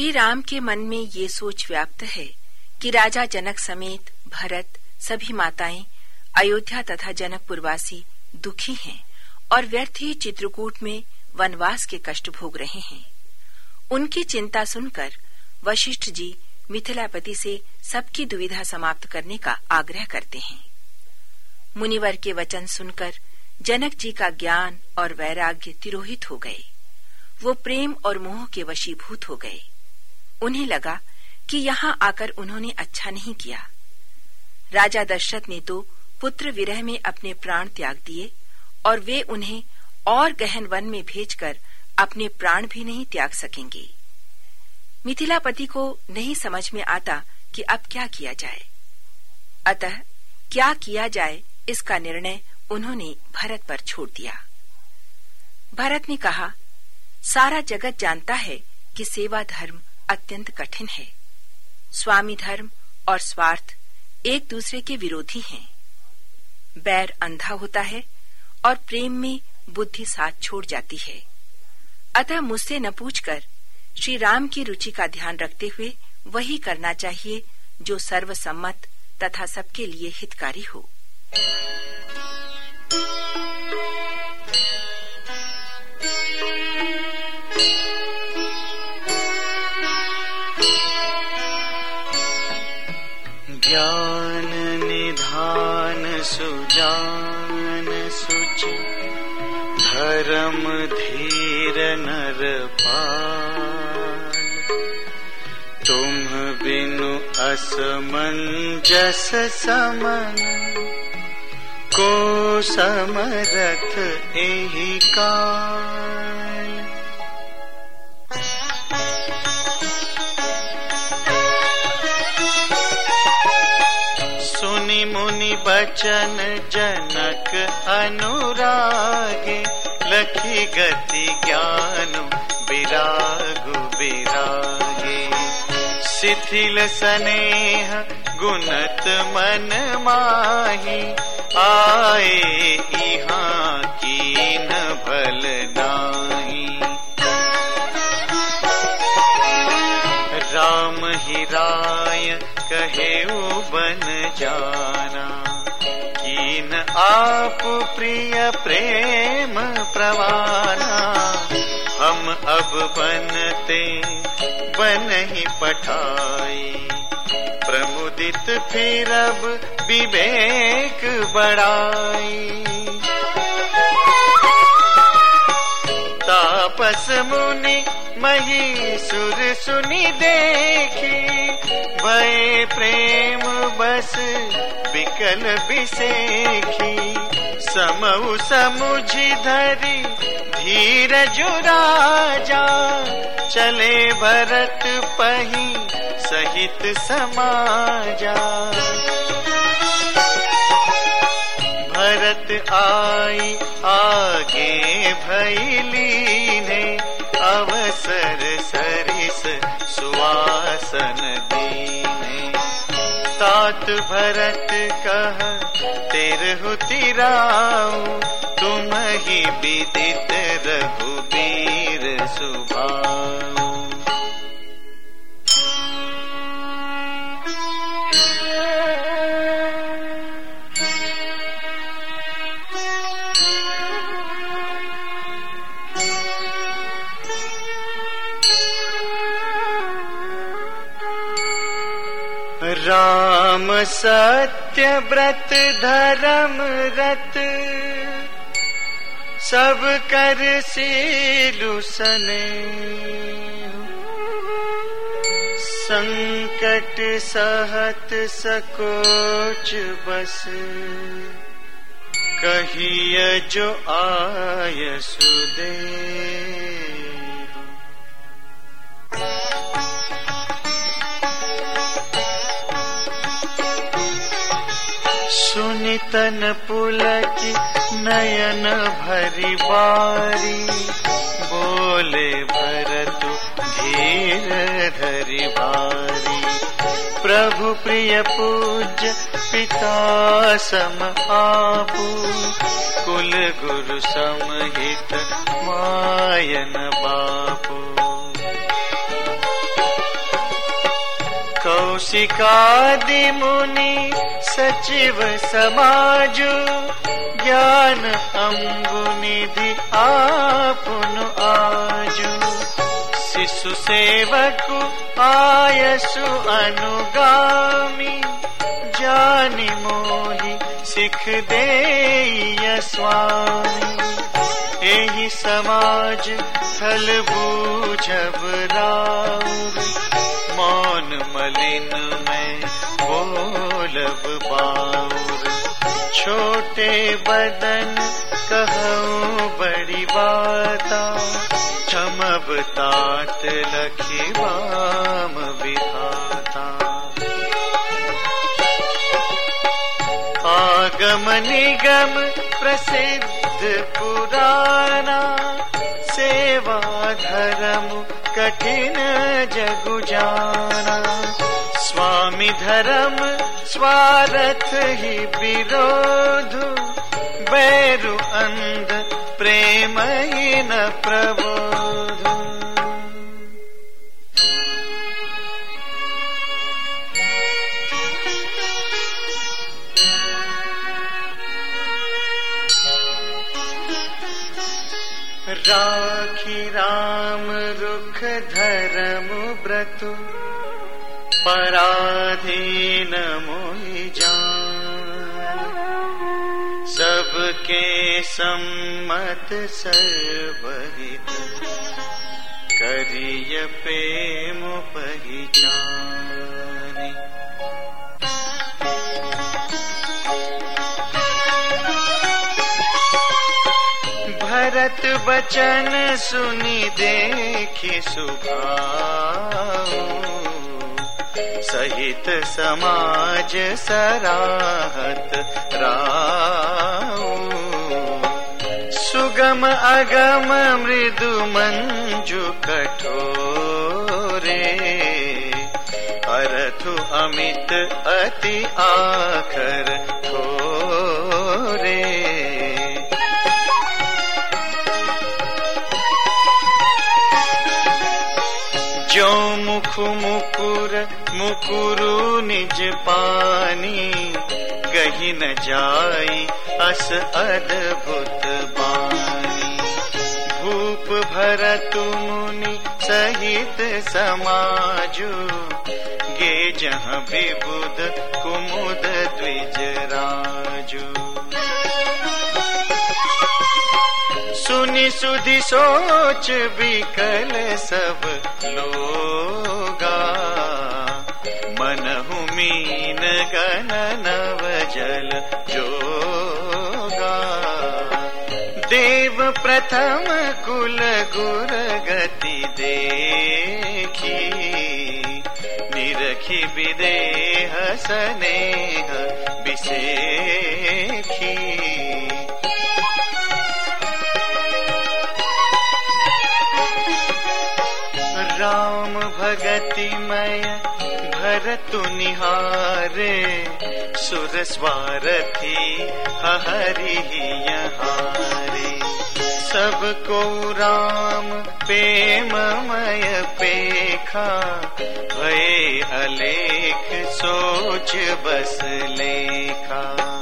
श्री राम के मन में ये सोच व्याप्त है कि राजा जनक समेत भरत, सभी माताएँ, अयोध्या तथा जनकपुरवासी दुखी हैं और व्यर्थ ही चित्रकूट में वनवास के कष्ट भोग रहे हैं। उनकी चिंता सुनकर वशिष्ठ जी मिथिलापति से सबकी दुविधा समाप्त करने का आग्रह करते हैं। मुनिवर के वचन सुनकर जनक जी का ज्ञान और वैराग्य तिरोहित हो गए। वो प्रेम और मोह के वशीभूत हो गए। उन्हें लगा कि यहाँ आकर उन्होंने अच्छा नहीं किया। राजा दशरथ ने तो पुत्र विरह में अपने प्राण त्याग दिए और वे उन्हें और गहन वन में भेजकर अपने प्राण भी नहीं त्याग सकेंगे। मिथिलापति को नहीं समझ में आता कि अब क्या किया जाए। अतः क्या किया जाए, इसका निर्णय उन्होंने भरत पर छोड़ दिया। भरत ने कहा, सारा जगत जानता है कि सेवा धर्म अत्यंत कठिन है। स्वामी धर्म और स्वार्थ एक दूसरे के विरोधी हैं। बैर अंधा होता है और प्रेम में बुद्धि साथ छोड़ जाती है। अतः मुझसे न पूछकर श्री राम की रुचि का ध्यान रखते हुए वही करना चाहिए जो सर्वसम्मत तथा सबके लिए हितकारी हो। ज्ञान निधान सुजान सुचि। धर्म धीर नर तुम बिनु असमंजस समन। को समरथ एहि काल। बचन जनक अनुरागे, लखी गति ज्ञान विरागु विरागे शिथिल स्नेह गुणत मन माही, आए यहाँ की न भल नाही। राम ही राय कहे बन जाना। कीन आप प्रिय प्रेम प्रवाना। हम अब बनते, बन ही पठाई। प्रमुदित फिर अब विवेक बढ़ाई। तापस मुनि महीसुर सुनि देखी भय प्रेम बस विकल बिसेखी समऊ समुझि धरी धीर राजा, चले भरत पही सहित समाजा। भरत आई आगे भैली ने अवसर तात भरत कह तेरहु तिराऊ। तुम ही विदित रघुबीर सुभाऊ। सत्य व्रत धर्म रत। सब कर सीलु सने। संकट सहत सकोच बस। कहिय जो आय सुदे सुनितन पुलकी नयन भरी बारी। बोले भरतु धीर धरी भारी प्रभु प्रिय पूज्य पिता सम आपू। कुल गुरु समहित मायन बापू। कौशिकादि मुनि सचिव समाजु, ज्ञान अम्बुनिधि आपुन आजु। शिशु सेवक आयसु अनुगामी, जानी मोहि सिख दे स्वामी। यही समाज थल बूझब राउर मौन मलिन में? बोलब बाउर। छोटे बदन कहूँ बड़ी बाता। चमब तात लखी वाम विधाता आगम निगम प्रसिद्ध पुराना। सेवा धर्म कठिन जगु जाना। स्वामी धर्म, स्वार्थ ही विरोध। बैरु अंध, प्रेम ही न प्रबोध। राखी राम धर्म व्रत पराधीन मोहि सबके सम्मत सर्वहित करिय प्रेम पहचानी। भरत बचन सुनी देखी सुभाऊ। सहित समाज सराहत राऊ सुगम अगम मृदु मंजु कठोरे अरथु अमित अति आखर थोरे। जो मुख मुकुर मुकुरु निज पानी गही न जाई अस अद्भुत बानी। भूप भरत मुनि सहित समाजु, गे जहाँ विबुध कुमुद द्विज राजू। सुधि सोच विकल सब लोगा। मनहु मीन गण नव जल जोगा। देव प्रथम कुल गुर गति देखी। निरखी विदेह स्नेह विसेखी राम भगति मय भरतु निहारे, सुर स्वारथी हरि यहारे। सबको राम प्रेममय पेखा, भय अलेख सोच बस लेखा।